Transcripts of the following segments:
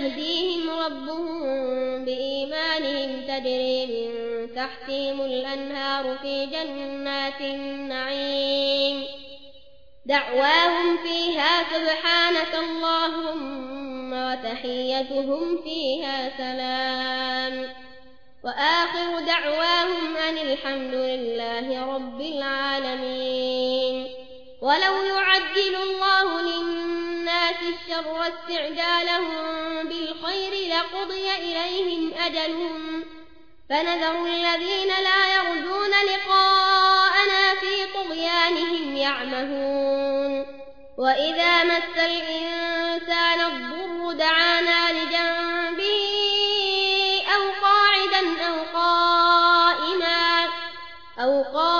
يهديهم ربهم بإيمانهم تجري من تحتهم الأنهار في جنات النعيم. دعواهم فيها سبحانك اللهم وتحيتهم فيها سلام. وآخر دعواهم أن الحمد لله رب العالمين. ولو يعجل الله الشر استعجالهم بالخير لقضي إليهم أجلهم. فنذر الذين لا يرجون لقاءنا في طغيانهم يعمهون. وإذا مس الإنسان الضر دعانا لجنبه أو قاعدا أو قائما أو قائما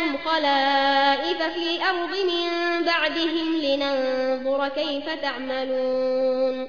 جعلناكم خلائف في الأرض من بعدهم لننظر كيف تعملون.